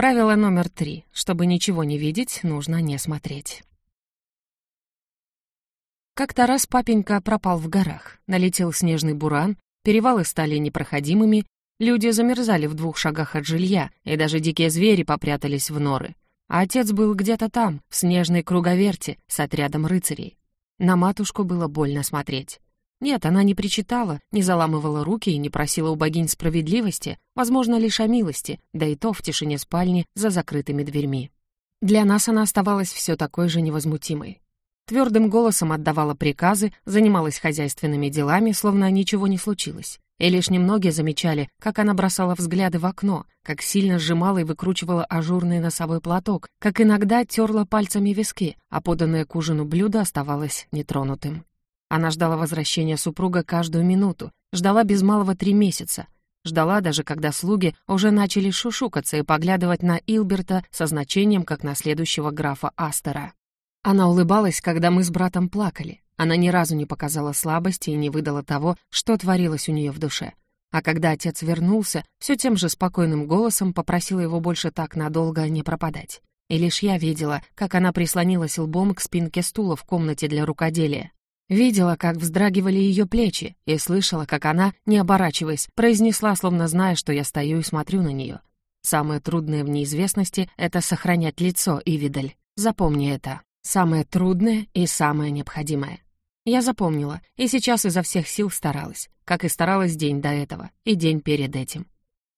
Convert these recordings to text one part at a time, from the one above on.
Правило номер три. Чтобы ничего не видеть, нужно не смотреть. Как-то раз папенька пропал в горах. Налетел снежный буран, перевалы стали непроходимыми, люди замерзали в двух шагах от жилья, и даже дикие звери попрятались в норы. А отец был где-то там, в снежной круговерте, с отрядом рыцарей. На матушку было больно смотреть. Нет, она не причитала, не заламывала руки и не просила у богинь справедливости, возможно, лишь о милости, да и то в тишине спальни за закрытыми дверьми. Для нас она оставалась все такой же невозмутимой. Твердым голосом отдавала приказы, занималась хозяйственными делами, словно ничего не случилось. И лишь немногие замечали, как она бросала взгляды в окно, как сильно сжимала и выкручивала ажурный носовой платок, как иногда терла пальцами виски, а поданное к ужину блюдо оставалось нетронутым. Она ждала возвращения супруга каждую минуту, ждала без малого три месяца. Ждала даже, когда слуги уже начали шушукаться и поглядывать на Илберта со значением, как на следующего графа Астера. Она улыбалась, когда мы с братом плакали. Она ни разу не показала слабости и не выдала того, что творилось у нее в душе. А когда отец вернулся, все тем же спокойным голосом попросила его больше так надолго не пропадать. И лишь я видела, как она прислонилась лбом к спинке стула в комнате для рукоделия. Видела, как вздрагивали ее плечи, и слышала, как она, не оборачиваясь, произнесла, словно зная, что я стою и смотрю на нее. Самое трудное в неизвестности — это сохранять лицо, Ивидаль. Запомни это. Самое трудное и самое необходимое. Я запомнила, и сейчас изо всех сил старалась, как и старалась день до этого, и день перед этим.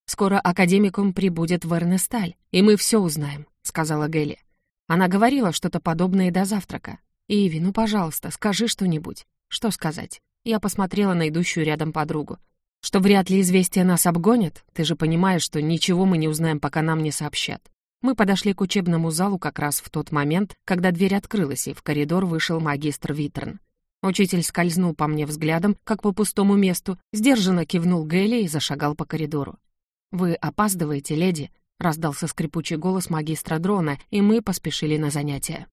«Скоро академикум прибудет в Эрнесталь, и мы все узнаем», — сказала Гелли. Она говорила что-то подобное до завтрака, «Иви, ну, пожалуйста, скажи что-нибудь». «Что сказать?» Я посмотрела на идущую рядом подругу. «Что вряд ли известия нас обгонят? Ты же понимаешь, что ничего мы не узнаем, пока нам не сообщат». Мы подошли к учебному залу как раз в тот момент, когда дверь открылась, и в коридор вышел магистр Витерн. Учитель скользнул по мне взглядом, как по пустому месту, сдержанно кивнул Гелли и зашагал по коридору. «Вы опаздываете, леди?» — раздался скрипучий голос магистра дрона, и мы поспешили на занятия.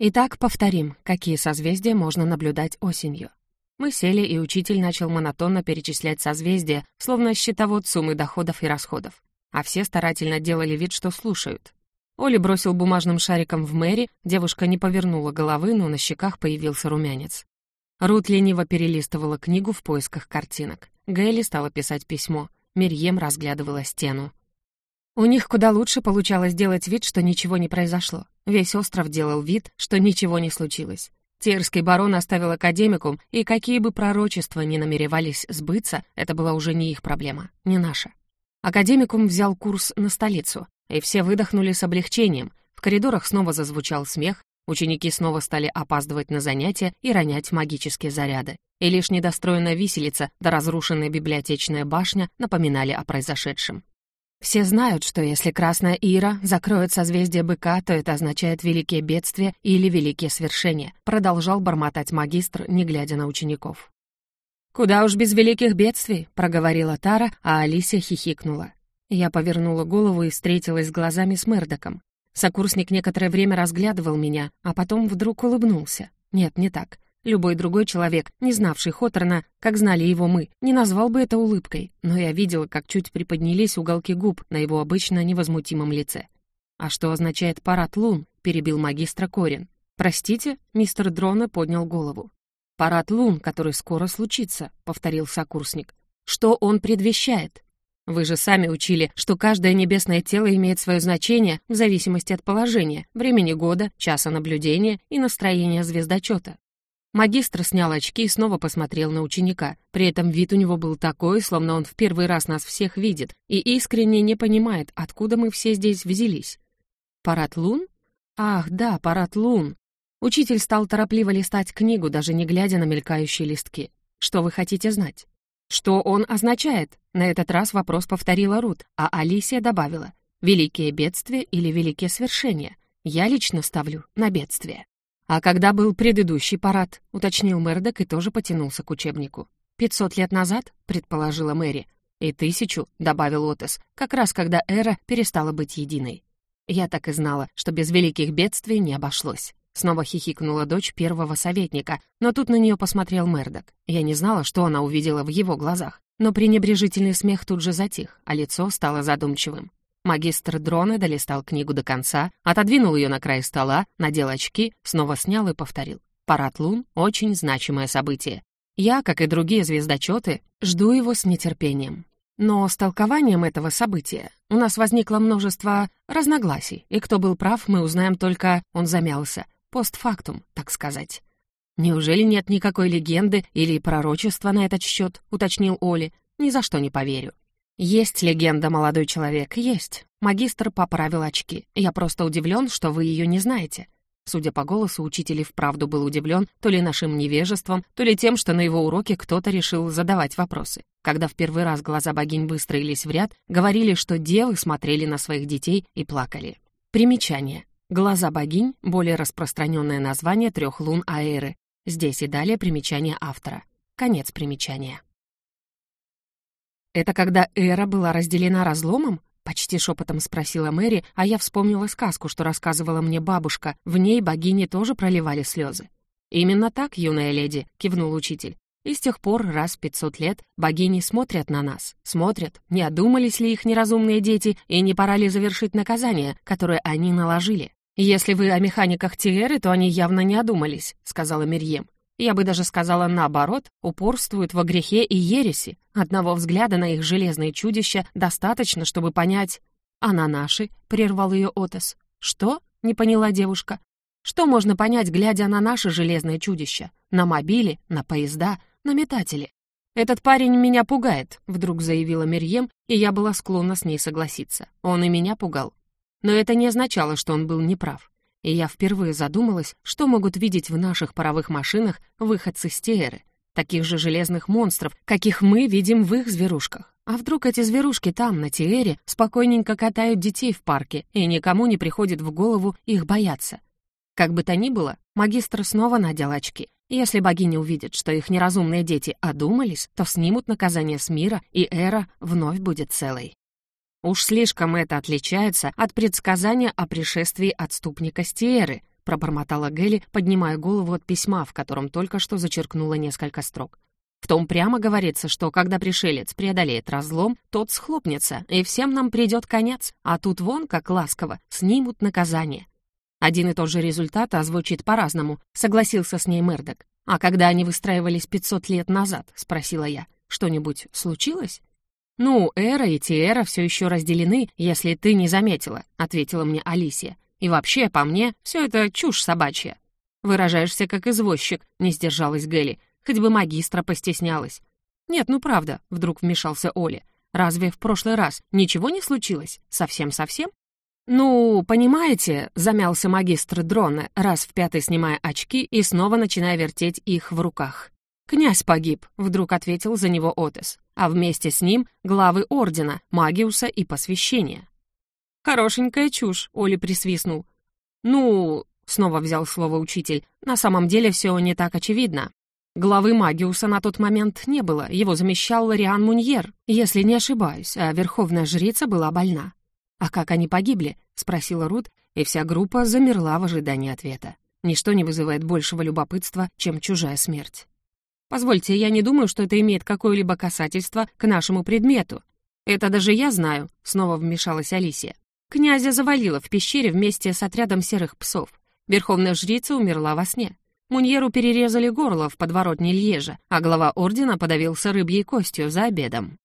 Итак, повторим, какие созвездия можно наблюдать осенью. Мы сели, и учитель начал монотонно перечислять созвездия, словно счетовод суммы доходов и расходов. А все старательно делали вид, что слушают. Оли бросил бумажным шариком в Мэри, девушка не повернула головы, но на щеках появился румянец. Рут лениво перелистывала книгу в поисках картинок. Гейли стала писать письмо. Мирьем разглядывала стену. У них куда лучше получалось делать вид, что ничего не произошло. Весь остров делал вид, что ничего не случилось. Тирский барон оставил академикум, и какие бы пророчества ни намеревались сбыться, это была уже не их проблема, не наша. Академикум взял курс на столицу, и все выдохнули с облегчением. В коридорах снова зазвучал смех, ученики снова стали опаздывать на занятия и ронять магические заряды. И лишь недостроенная виселица да разрушенная библиотечная башня напоминали о произошедшем. Все знают, что если Красная Ира закроет созвездие быка, то это означает великие бедствия или великие свершения, продолжал бормотать магистр, не глядя на учеников. «Куда уж без великих бедствий», — проговорила Тара, а Алисия хихикнула. Я повернула голову и встретилась глазами с Мердоком. Сокурсник некоторое время разглядывал меня, а потом вдруг улыбнулся. Нет, не так. Любой другой человек, не знавший Хоторна, как знали его мы, не назвал бы это улыбкой, но я видела, как чуть приподнялись уголки губ на его обычно невозмутимом лице. «А что означает парад лун?» — перебил магистра Корин. «Простите?» — мистер Дрона поднял голову. «Парад лун, который скоро случится», — повторил сокурсник. «Что он предвещает?» «Вы же сами учили, что каждое небесное тело имеет свое значение в зависимости от положения, времени года, часа наблюдения и настроения звездочета. Магистр снял очки и снова посмотрел на ученика. При этом вид у него был такой, словно он в первый раз нас всех видит и искренне не понимает, откуда мы все здесь взялись. «Парад лун? Ах, да, парад лун!» Учитель стал торопливо листать книгу, даже не глядя на мелькающие листки. «Что вы хотите знать?» «Что он означает?» На этот раз вопрос повторила Рут, а Алисия добавила. «Великие бедствия или великие свершения?» Я лично ставлю на бедствие. «А когда был предыдущий парад?» — уточнил Мэрдок и тоже потянулся к учебнику. «Пятьсот лет назад?» — предположила Мэри. «И тысячу», — добавил Отес, как раз когда эра перестала быть единой. Я так и знала, что без великих бедствий не обошлось. Снова хихикнула дочь первого советника, но тут на нее посмотрел Мэрдок. Я не знала, что она увидела в его глазах, но пренебрежительный смех тут же затих, а лицо стало задумчивым. Магистр дрона долистал книгу до конца, отодвинул ее на край стола, надел очки, снова снял и повторил. Парад лун — очень значимое событие. Я, как и другие звездочеты, жду его с нетерпением. Но с толкованием этого события у нас возникло множество разногласий, и кто был прав, мы узнаем только, он замялся, постфактум, так сказать. «Неужели нет никакой легенды или пророчества на этот счет?» — уточнил Оли. «Ни за что не поверю». «Есть легенда, молодой человек, есть». Магистр поправил очки. «Я просто удивлен, что вы ее не знаете. Судя по голосу, учитель и вправду был удивлен то ли нашим невежеством, то ли тем, что на его уроке кто-то решил задавать вопросы. Когда в первый раз глаза богинь выстроились в ряд, говорили, что девы смотрели на своих детей и плакали. Примечание. Глаза богинь — более распространенное название трех лун Аэры. Здесь и далее примечание автора. Конец примечания. Это когда эра была разделена разломом? Почти шепотом спросила Мэри, а я вспомнила сказку, что рассказывала мне бабушка. В ней богини тоже проливали слезы. «Именно так, юная леди», — кивнул учитель. «И с тех пор раз в пятьсот лет богини смотрят на нас. Смотрят, не одумались ли их неразумные дети и не пора ли завершить наказание, которое они наложили. «Если вы о механиках Тиэры, то они явно не одумались», — сказала Мирьем. Я бы даже сказала наоборот, упорствуют во грехе и ереси. Одного взгляда на их железные чудища достаточно, чтобы понять... «А на наши?» — прервал ее Отес. «Что?» — не поняла девушка. «Что можно понять, глядя на наши железные чудища? На мобили, на поезда, на метатели?» «Этот парень меня пугает», — вдруг заявила Мерьем, и я была склонна с ней согласиться. Он и меня пугал. Но это не означало, что он был неправ и я впервые задумалась, что могут видеть в наших паровых машинах выходцы с Тееры, таких же железных монстров, каких мы видим в их зверушках. А вдруг эти зверушки там, на Тиэре, спокойненько катают детей в парке, и никому не приходит в голову их бояться? Как бы то ни было, магистр снова надел очки. Если богиня увидит, что их неразумные дети одумались, то снимут наказание с мира, и эра вновь будет целой. Уж слишком это отличается от предсказания о пришествии отступника Стиеры, пробормотала Гелли, поднимая голову от письма, в котором только что зачеркнула несколько строк. В том прямо говорится, что когда пришелец преодолеет разлом, тот схлопнется, и всем нам придет конец, а тут вон, как ласково, снимут наказание. Один и тот же результат озвучит по-разному, согласился с ней Мердок. А когда они выстраивались 500 лет назад, спросила я, что-нибудь случилось? «Ну, Эра и Тиэра все еще разделены, если ты не заметила», — ответила мне Алисия. «И вообще, по мне, все это чушь собачья». «Выражаешься как извозчик», — не сдержалась Гелли, хоть бы магистра постеснялась. «Нет, ну правда», — вдруг вмешался Оля. «Разве в прошлый раз ничего не случилось? Совсем-совсем?» «Ну, понимаете», — замялся магистр Дрона, раз в пятый снимая очки и снова начиная вертеть их в руках. «Князь погиб», — вдруг ответил за него Отес, а вместе с ним главы ордена, Магиуса и Посвящения. «Хорошенькая чушь», — Оли присвистнул. «Ну...» — снова взял слово учитель. «На самом деле все не так очевидно. Главы Магиуса на тот момент не было, его замещал Лориан Муньер, если не ошибаюсь, а верховная жрица была больна. «А как они погибли?» — спросила Рут, и вся группа замерла в ожидании ответа. Ничто не вызывает большего любопытства, чем чужая смерть. Позвольте, я не думаю, что это имеет какое-либо касательство к нашему предмету. Это даже я знаю, снова вмешалась Алисия. Князя завалило в пещере вместе с отрядом серых псов. Верховная жрица умерла во сне. Муньеру перерезали горло в подворотне Льежа, а глава ордена подавился рыбьей костью за обедом.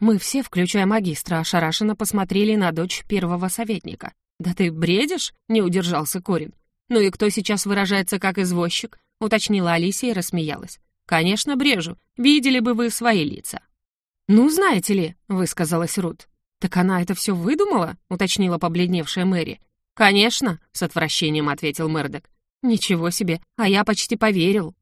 Мы все, включая магистра, ошарашенно посмотрели на дочь первого советника. «Да ты бредишь?» — не удержался Корин. «Ну и кто сейчас выражается как извозчик?» — уточнила Алисия и рассмеялась. «Конечно, брежу. Видели бы вы свои лица». «Ну, знаете ли», — высказалась Рут. «Так она это все выдумала?» — уточнила побледневшая Мэри. «Конечно», — с отвращением ответил Мердок. «Ничего себе, а я почти поверил».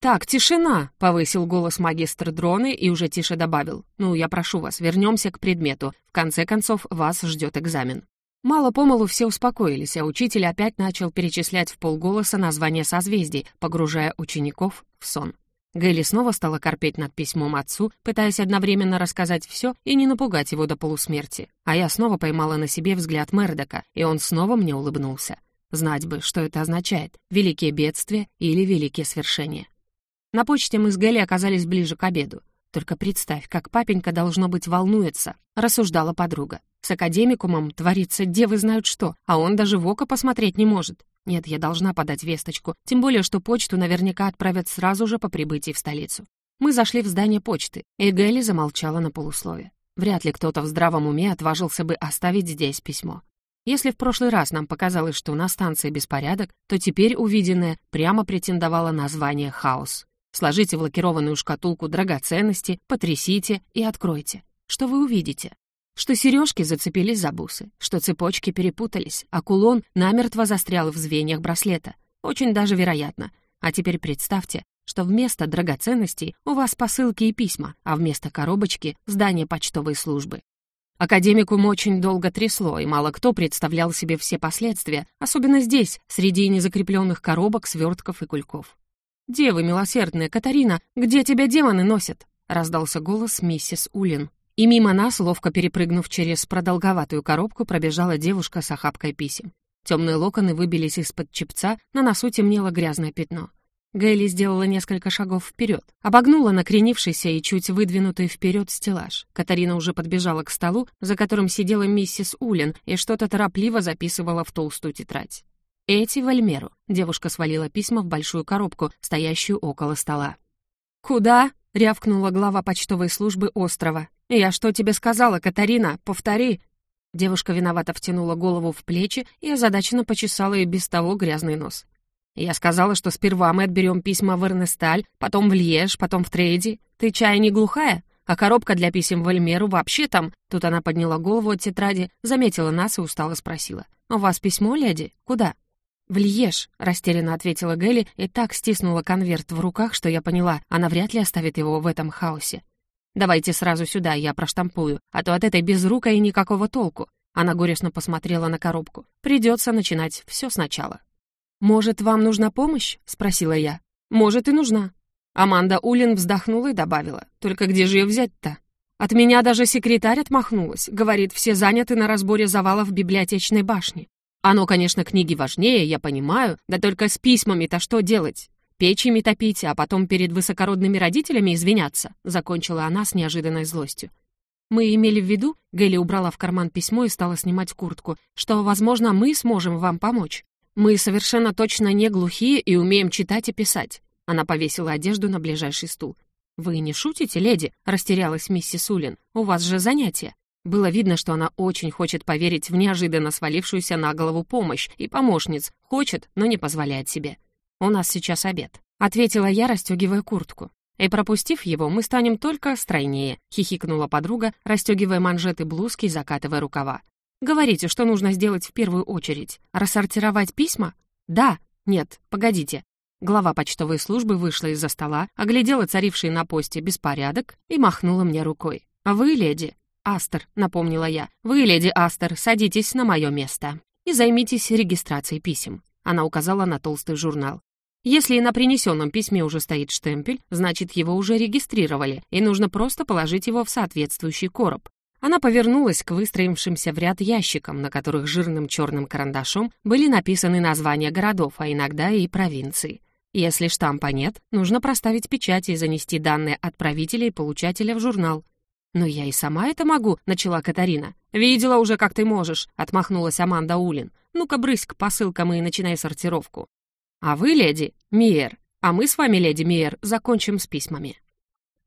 «Так, тишина!» — повысил голос магистр дроны и уже тише добавил. «Ну, я прошу вас, вернемся к предмету. В конце концов, вас ждет экзамен». Мало-помалу все успокоились, а учитель опять начал перечислять в полголоса названия созвездий, погружая учеников в сон. Гэлли снова стала корпеть над письмом отцу, пытаясь одновременно рассказать все и не напугать его до полусмерти. А я снова поймала на себе взгляд Мердока, и он снова мне улыбнулся. Знать бы, что это означает — великие бедствия или великие свершения. На почте мы с Гэлли оказались ближе к обеду. Только представь, как папенька, должно быть, волнуется, рассуждала подруга. С академикумом творится девы знают что, а он даже в око посмотреть не может. Нет, я должна подать весточку, тем более, что почту наверняка отправят сразу же по прибытии в столицу. Мы зашли в здание почты, и Гэлли замолчала на полуслове. Вряд ли кто-то в здравом уме отважился бы оставить здесь письмо. Если в прошлый раз нам показалось, что на станции беспорядок, то теперь увиденное прямо претендовало на звание «хаос». Сложите в лакированную шкатулку драгоценности, потрясите и откройте. Что вы увидите? Что сережки зацепились за бусы, что цепочки перепутались, а кулон намертво застрял в звеньях браслета. Очень даже вероятно. А теперь представьте, что вместо драгоценностей у вас посылки и письма, а вместо коробочки — здание почтовой службы. Академикум очень долго трясло, и мало кто представлял себе все последствия, особенно здесь, среди незакрепленных коробок, свертков и кульков. «Девы милосердная, Катарина, где тебя демоны носят?» — раздался голос миссис Улин. И мимо нас, ловко перепрыгнув через продолговатую коробку, пробежала девушка с охапкой писем. Темные локоны выбились из-под чепца, на носу темнело грязное пятно. Гейли сделала несколько шагов вперед, обогнула накренившийся и чуть выдвинутый вперед стеллаж. Катарина уже подбежала к столу, за которым сидела миссис Улин и что-то торопливо записывала в толстую тетрадь. Эти в Альмеру. Девушка свалила письма в большую коробку, стоящую около стола. «Куда?» — рявкнула глава почтовой службы острова. «Я что тебе сказала, Катарина? Повтори!» Девушка виновато втянула голову в плечи и озадаченно почесала и без того грязный нос. «Я сказала, что сперва мы отберем письма в Эрнесталь, потом в Льеж, потом в Трейди. Ты чай не глухая? А коробка для писем в Эльмеру вообще там...» Тут она подняла голову от тетради, заметила нас и устало спросила. «У вас письмо, леди? Куда?» «В Льеж», — растерянно ответила Гелли и так стиснула конверт в руках, что я поняла, она вряд ли оставит его в этом хаосе. «Давайте сразу сюда, я проштампую, а то от этой безрукой никакого толку». Она горестно посмотрела на коробку. «Придется начинать все сначала». «Может, вам нужна помощь?» — спросила я. «Может, и нужна». Аманда Улин вздохнула и добавила. «Только где же ее взять-то?» От меня даже секретарь отмахнулась. Говорит, все заняты на разборе завалов библиотечной башни. Оно, конечно, книги важнее, я понимаю, да только с письмами-то что делать? Печами топить, а потом перед высокородными родителями извиняться», — закончила она с неожиданной злостью. «Мы имели в виду», — Гэлли убрала в карман письмо и стала снимать куртку, «что, возможно, мы сможем вам помочь. Мы совершенно точно не глухие и умеем читать и писать». Она повесила одежду на ближайший стул. «Вы не шутите, леди?» — растерялась миссис Улин. «У вас же занятия». Было видно, что она очень хочет поверить в неожиданно свалившуюся на голову помощь и помощниц, хочет, но не позволяет себе. «У нас сейчас обед», — ответила я, расстегивая куртку. «И пропустив его, мы станем только стройнее», — хихикнула подруга, расстегивая манжеты блузки и закатывая рукава. «Говорите, что нужно сделать в первую очередь? Рассортировать письма?» «Да». «Нет, погодите». Глава почтовой службы вышла из-за стола, оглядела царивший на посте беспорядок и махнула мне рукой. «А вы, леди, Астер», — напомнила я. «Вы, леди Астер, садитесь на мое место и займитесь регистрацией писем». Она указала на толстый журнал. Если и на принесенном письме уже стоит штемпель, значит, его уже регистрировали, и нужно просто положить его в соответствующий короб. Она повернулась к выстроившимся в ряд ящикам, на которых жирным черным карандашом были написаны названия городов, а иногда и провинций. Если штампа нет, нужно проставить печать и занести данные отправителя и получателя в журнал. «Но я и сама это могу», — начала Катарина. «Видела уже, как ты можешь», — отмахнулась Аманда Улин. «Ну-ка, брысь к посылкам и начинай сортировку». «А вы, леди, Миер, а мы с вами, леди Миер, закончим с письмами».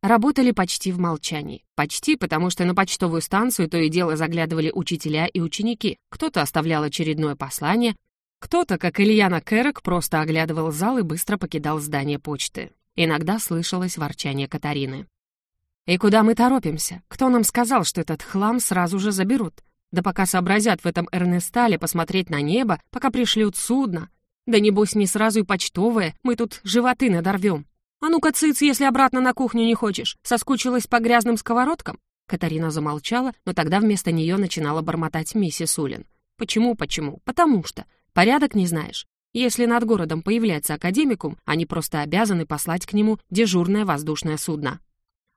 Работали почти в молчании. Почти, потому что на почтовую станцию то и дело заглядывали учителя и ученики. Кто-то оставлял очередное послание, кто-то, как Ильяна Кэрок, просто оглядывал зал и быстро покидал здание почты. Иногда слышалось ворчание Катарины. И куда мы торопимся? Кто нам сказал, что этот хлам сразу же заберут? Да пока сообразят в этом Эрнестале посмотреть на небо, пока пришлют судно. Да небось не сразу и почтовые, мы тут животы надорвем. А ну-ка, цыц, если обратно на кухню не хочешь. Соскучилась по грязным сковородкам? Катарина замолчала, но тогда вместо нее начинала бормотать миссис Улин. Почему, почему? Потому что. Порядок не знаешь. Если над городом появляется академикум, они просто обязаны послать к нему дежурное воздушное судно.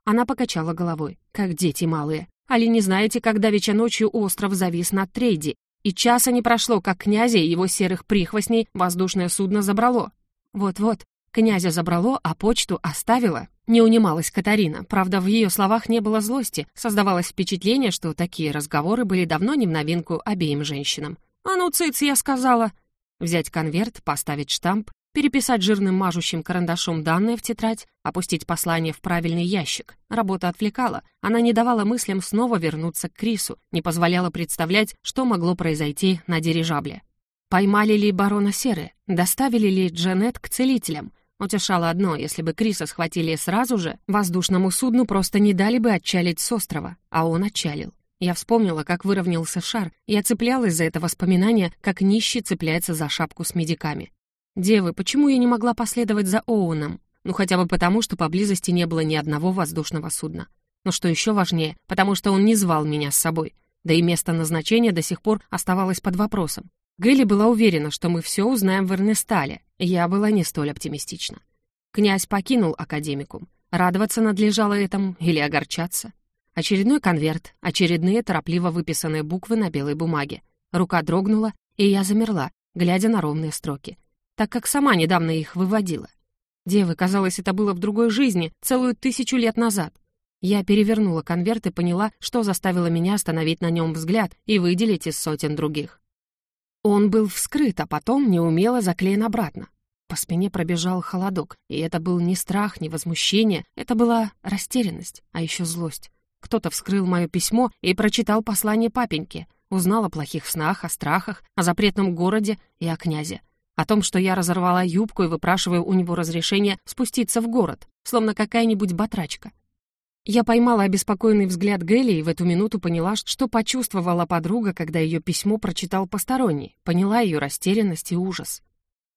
Она покачала головой, как дети малые. Али не знаете, как давеча ночью остров завис над Трейди, и часа не прошло, как князя и его серых прихвостней воздушное судно забрало. Вот-вот, князя забрало, а почту оставило. Не унималась Катарина, правда, в ее словах не было злости, создавалось впечатление, что такие разговоры были давно не в новинку обеим женщинам. «А ну, цыц, я сказала!» Взять конверт, поставить штамп, переписать жирным мажущим карандашом данные в тетрадь, опустить послание в правильный ящик. Работа отвлекала, она не давала мыслям снова вернуться к Крису, не позволяла представлять, что могло произойти на дирижабле. Поймали ли барона Серы? Доставили ли Джанет к целителям? Утешало одно, если бы Криса схватили сразу же, воздушному судну просто не дали бы отчалить с острова, а он отчалил. Я вспомнила, как выровнялся шар, и цеплялась за это воспоминание, как нищий цепляется за шапку с медиками. «Девы, почему я не могла последовать за Оуэном? Ну, хотя бы потому, что поблизости не было ни одного воздушного судна. Но что еще важнее, потому что он не звал меня с собой. Да и место назначения до сих пор оставалось под вопросом. Гэлли была уверена, что мы все узнаем в Эрнестале. Я была не столь оптимистична. Князь покинул академикум. Радоваться надлежало этому или огорчаться? Очередной конверт, очередные торопливо выписанные буквы на белой бумаге. Рука дрогнула, и я замерла, глядя на ровные строки, так как сама недавно их выводила. Девы, казалось, это было в другой жизни, целую тысячу лет назад. Я перевернула конверт и поняла, что заставило меня остановить на нем взгляд и выделить из сотен других. Он был вскрыт, а потом неумело заклеен обратно. По спине пробежал холодок, и это был не страх, не возмущение, это была растерянность, а еще злость. Кто-то вскрыл мое письмо и прочитал послание папеньке, узнал о плохих снах, о страхах, о запретном городе и о князе. О том, что я разорвала юбку и выпрашиваю у него разрешение спуститься в город, словно какая-нибудь батрачка. Я поймала обеспокоенный взгляд Гелли и в эту минуту поняла, что почувствовала подруга, когда ее письмо прочитал посторонний, поняла ее растерянность и ужас.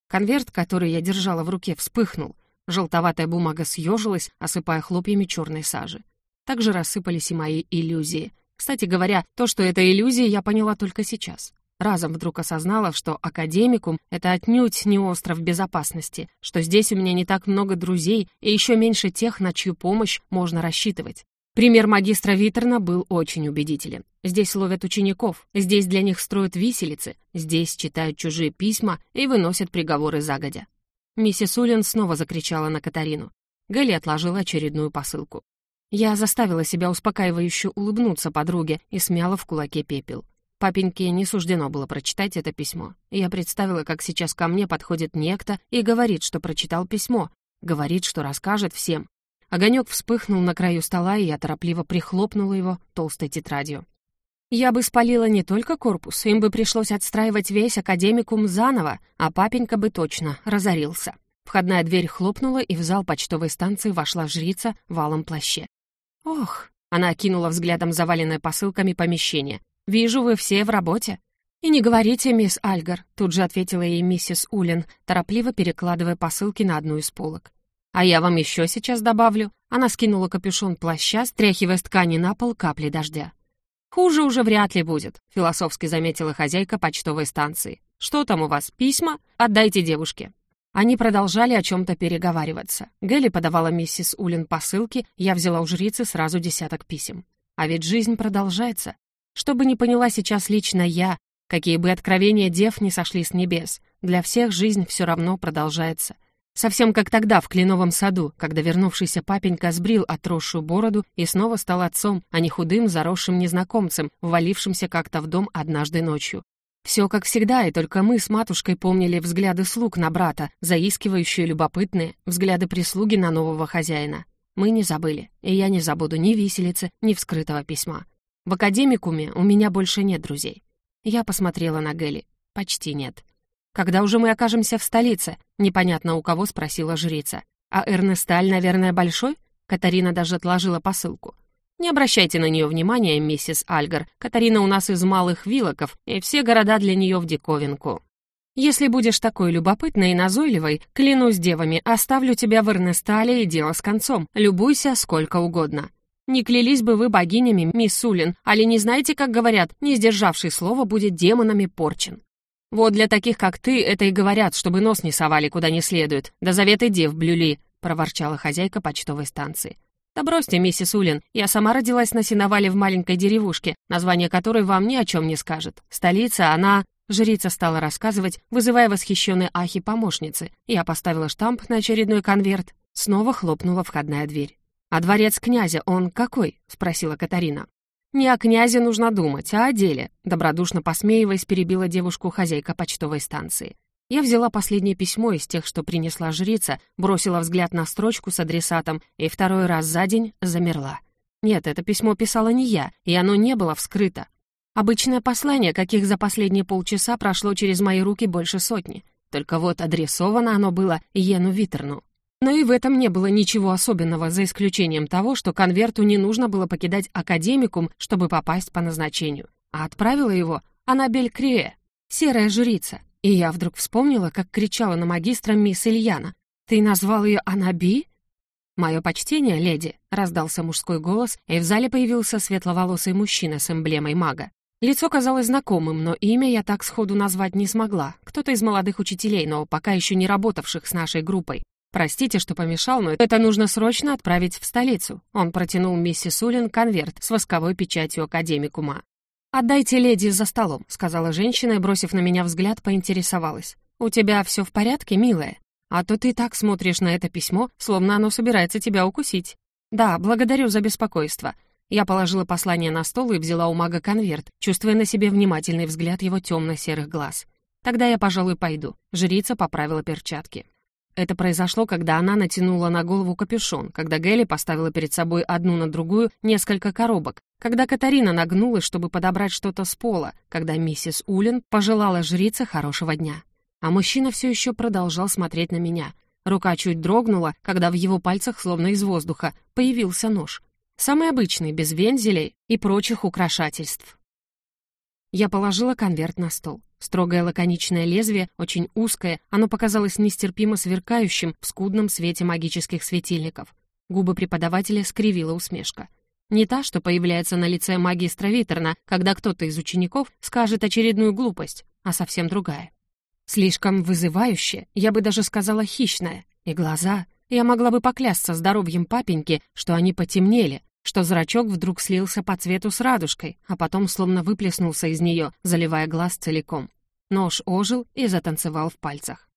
Конверт, который я держала в руке, вспыхнул. Желтоватая бумага съежилась, осыпая хлопьями черной сажи. Также рассыпались и мои иллюзии. Кстати говоря, то, что это иллюзии, я поняла только сейчас. Разом вдруг осознала, что академикум — это отнюдь не остров безопасности, что здесь у меня не так много друзей и еще меньше тех, на чью помощь можно рассчитывать. Пример магистра Витерна был очень убедителен. Здесь ловят учеников, здесь для них строят виселицы, здесь читают чужие письма и выносят приговоры загодя. Миссис Улин снова закричала на Катарину. Гэлли отложила очередную посылку. Я заставила себя успокаивающе улыбнуться подруге и смяла в кулаке пепел. Папеньке не суждено было прочитать это письмо. Я представила, как сейчас ко мне подходит некто и говорит, что прочитал письмо, говорит, что расскажет всем. Огонек вспыхнул на краю стола, и я торопливо прихлопнула его толстой тетрадью. Я бы спалила не только корпус, им бы пришлось отстраивать весь академикум заново, а папенька бы точно разорился. Входная дверь хлопнула, и в зал почтовой станции вошла жрица в алом плаще. «Ох!» — она окинула взглядом заваленное посылками помещение. Вижу, вы все в работе». «И не говорите, мисс Альгар», — тут же ответила ей миссис Улин, торопливо перекладывая посылки на одну из полок. «А я вам еще сейчас добавлю». Она скинула капюшон плаща, стряхивая с ткани на пол капли дождя. «Хуже уже вряд ли будет», — философски заметила хозяйка почтовой станции. «Что там у вас, письма? Отдайте девушке». Они продолжали о чем-то переговариваться. Гелли подавала миссис Улин посылки, я взяла у жрицы сразу десяток писем. А ведь жизнь продолжается. Что бы ни поняла сейчас лично я, какие бы откровения дев не сошли с небес, для всех жизнь все равно продолжается. Совсем как тогда в Кленовом саду, когда вернувшийся папенька сбрил отросшую бороду и снова стал отцом, а не худым, заросшим незнакомцем, ввалившимся как-то в дом однажды ночью. Все как всегда, и только мы с матушкой помнили взгляды слуг на брата, заискивающие любопытные, взгляды прислуги на нового хозяина. Мы не забыли, и я не забуду ни виселицы, ни вскрытого письма. В академикуме у меня больше нет друзей. Я посмотрела на Гели. Почти нет. Когда уже мы окажемся в столице? Непонятно у кого спросила жрица. А Эрнесталь, наверное, большой? Катарина даже отложила посылку. Не обращайте на нее внимания, миссис Альгар. Катарина у нас из малых вилоков, и все города для нее в диковинку. Если будешь такой любопытной и назойливой, клянусь девами, оставлю тебя в Эрнестале и дело с концом. Любуйся сколько угодно. Не клялись бы вы богинями, мисс Сулин, али не знаете, как говорят, не сдержавший слова будет демонами порчен. Вот для таких, как ты, это и говорят, чтобы нос не совали куда не следует, да заветы дев блюли», — проворчала хозяйка почтовой станции. «Да бросьте, миссис Улин, я сама родилась на сеновале в маленькой деревушке, название которой вам ни о чем не скажет. Столица, она...» Жрица стала рассказывать, вызывая восхищенные ахи помощницы. Я поставила штамп на очередной конверт. Снова хлопнула входная дверь. «А дворец князя, он какой?» — спросила Катарина. «Не о князе нужно думать, а о деле», — добродушно посмеиваясь, перебила девушку хозяйка почтовой станции. Я взяла последнее письмо из тех, что принесла жрица, бросила взгляд на строчку с адресатом и второй раз за день замерла. Нет, это письмо писала не я, и оно не было вскрыто. Обычное послание, каких за последние полчаса прошло через мои руки больше сотни. Только вот адресовано оно было Йену Витерну. Но и в этом не было ничего особенного, за исключением того, что конверту не нужно было покидать академикум, чтобы попасть по назначению. А отправила его Анабель Крие, серая жрица. И я вдруг вспомнила, как кричала на магистра мисс Ильяна. «Ты назвал ее Анаби?» «Мое почтение, леди», — раздался мужской голос, и в зале появился светловолосый мужчина с эмблемой мага. Лицо казалось знакомым, но имя я так сходу назвать не смогла. Кто-то из молодых учителей, но пока еще не работавших с нашей группой. Простите, что помешал, но это нужно срочно отправить в столицу. Он протянул миссис Улин конверт с восковой печатью академикума. «Отдайте леди за столом», — сказала женщина и, бросив на меня взгляд, поинтересовалась. «У тебя все в порядке, милая? А то ты так смотришь на это письмо, словно оно собирается тебя укусить». «Да, благодарю за беспокойство. Я положила послание на стол и взяла у мага конверт, чувствуя на себе внимательный взгляд его темно-серых глаз. «Тогда я, пожалуй, пойду». Жрица поправила перчатки. Это произошло, когда она натянула на голову капюшон, когда Гелли поставила перед собой одну на другую несколько коробок, когда Катарина нагнулась, чтобы подобрать что-то с пола, когда миссис Улин пожелала жрице хорошего дня. А мужчина все еще продолжал смотреть на меня. Рука чуть дрогнула, когда в его пальцах, словно из воздуха, появился нож. Самый обычный, без вензелей и прочих украшательств. Я положила конверт на стол. Строгое лаконичное лезвие, очень узкое, оно показалось нестерпимо сверкающим в скудном свете магических светильников. Губы преподавателя скривила усмешка. Не та, что появляется на лице магистра Витерна, когда кто-то из учеников скажет очередную глупость, а совсем другая. Слишком вызывающая, я бы даже сказала хищная. И глаза... Я могла бы поклясться здоровьем папеньки, что они потемнели, что зрачок вдруг слился по цвету с радужкой, а потом словно выплеснулся из нее, заливая глаз целиком. Нож ожил и затанцевал в пальцах.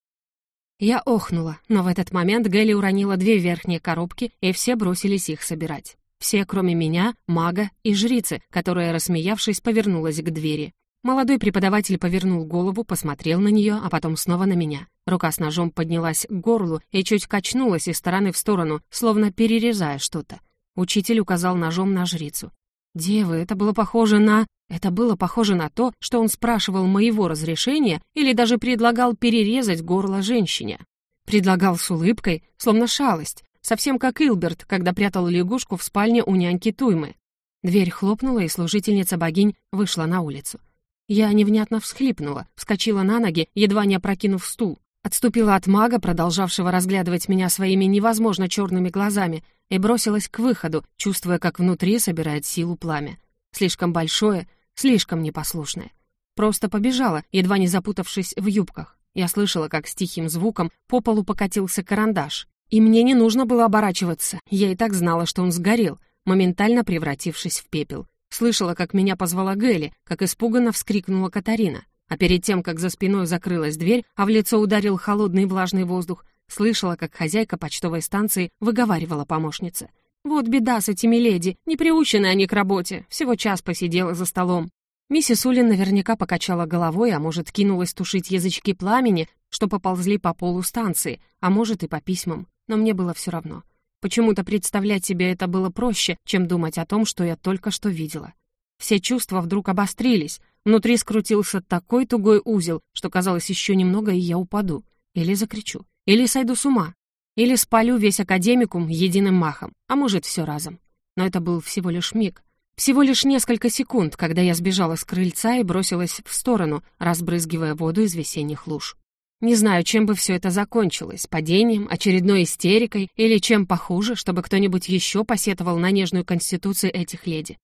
Я охнула, но в этот момент Гэлли уронила две верхние коробки, и все бросились их собирать. Все, кроме меня, мага и жрицы, которая, рассмеявшись, повернулась к двери. Молодой преподаватель повернул голову, посмотрел на нее, а потом снова на меня. Рука с ножом поднялась к горлу и чуть качнулась из стороны в сторону, словно перерезая что-то. Учитель указал ножом на жрицу. «Девы, это было похоже на... Это было похоже на то, что он спрашивал моего разрешения или даже предлагал перерезать горло женщине. Предлагал с улыбкой, словно шалость, совсем как Илберт, когда прятал лягушку в спальне у няньки Туймы. Дверь хлопнула, и служительница богинь вышла на улицу. Я невнятно всхлипнула, вскочила на ноги, едва не опрокинув стул. Отступила от мага, продолжавшего разглядывать меня своими невозможно черными глазами, и бросилась к выходу, чувствуя, как внутри собирает силу пламя. Слишком большое, слишком непослушное. Просто побежала, едва не запутавшись в юбках. Я слышала, как с тихим звуком по полу покатился карандаш. И мне не нужно было оборачиваться, я и так знала, что он сгорел, моментально превратившись в пепел. Слышала, как меня позвала Гэли, как испуганно вскрикнула Катарина. А перед тем, как за спиной закрылась дверь, а в лицо ударил холодный влажный воздух, слышала, как хозяйка почтовой станции выговаривала помощнице. «Вот беда с этими леди, не приучены они к работе, всего час посидела за столом». Миссис Улин наверняка покачала головой, а может, кинулась тушить язычки пламени, что поползли по полу станции, а может, и по письмам. Но мне было все равно. Почему-то представлять себе это было проще, чем думать о том, что я только что видела. Все чувства вдруг обострились, внутри скрутился такой тугой узел, что казалось еще немного, и я упаду. Или закричу. Или сойду с ума. Или спалю весь академикум единым махом. А может, все разом. Но это был всего лишь миг. Всего лишь несколько секунд, когда я сбежала с крыльца и бросилась в сторону, разбрызгивая воду из весенних луж. Не знаю, чем бы все это закончилось, падением, очередной истерикой или чем похуже, чтобы кто-нибудь еще посетовал на нежную конституцию этих леди.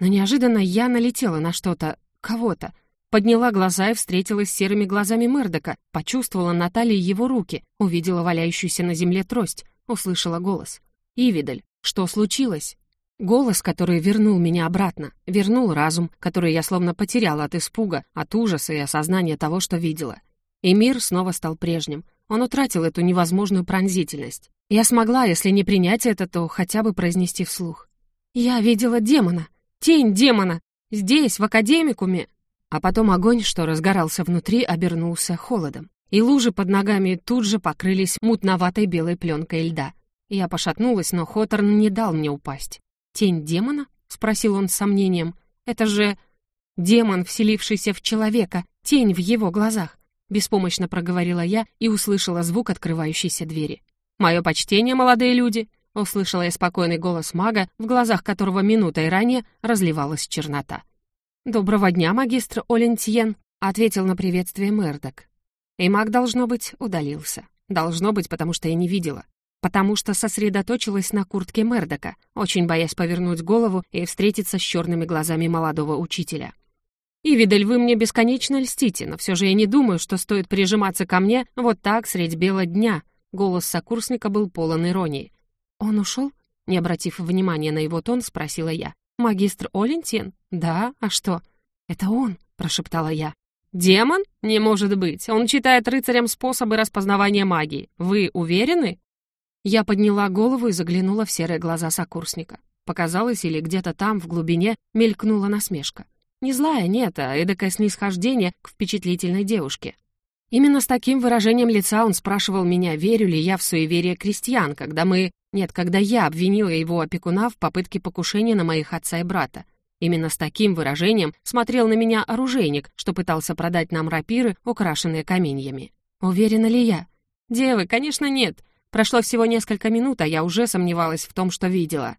Но неожиданно я налетела на что-то, кого-то. Подняла глаза и встретилась с серыми глазами Мердока, почувствовала на талии его руки, увидела валяющуюся на земле трость, услышала голос. «Ивидаль, что случилось?» Голос, который вернул меня обратно, вернул разум, который я словно потеряла от испуга, от ужаса и осознания того, что видела. И мир снова стал прежним. Он утратил эту невозможную пронзительность. Я смогла, если не принять это, то хотя бы произнести вслух. «Я видела демона! Тень демона! Здесь, в академикуме!» А потом огонь, что разгорался внутри, обернулся холодом. И лужи под ногами тут же покрылись мутноватой белой пленкой льда. Я пошатнулась, но Хоторн не дал мне упасть. «Тень демона?» — спросил он с сомнением. «Это же демон, вселившийся в человека, тень в его глазах», — беспомощно проговорила я и услышала звук открывающейся двери. «Мое почтение, молодые люди!» — услышала я спокойный голос мага, в глазах которого минутой ранее разливалась чернота. «Доброго дня, магистр Олентьен», — ответил на приветствие Мердок. И маг, должно быть, удалился. Должно быть, потому что я не видела. Потому что сосредоточилась на куртке Мердока, очень боясь повернуть голову и встретиться с черными глазами молодого учителя. И, видаль, вы мне бесконечно льстите, но все же я не думаю, что стоит прижиматься ко мне вот так средь бела дня. Голос сокурсника был полон иронии. «Он ушел?» Не обратив внимания на его тон, спросила я. «Магистр Олентин? Да, а что?» «Это он», — прошептала я. «Демон? Не может быть. Он читает рыцарям способы распознавания магии. Вы уверены?» Я подняла голову и заглянула в серые глаза сокурсника. Показалось, или где-то там, в глубине, мелькнула насмешка. Не злая, нет, а эдакое снисхождение к впечатлительной девушке. Именно с таким выражением лица он спрашивал меня, верю ли я в суеверие крестьян, когда мы... Нет, когда я обвинила его опекуна в попытке покушения на моих отца и брата. Именно с таким выражением смотрел на меня оружейник, что пытался продать нам рапиры, украшенные каменьями. Уверена ли я? Девы, конечно, нет. Прошло всего несколько минут, а я уже сомневалась в том, что видела.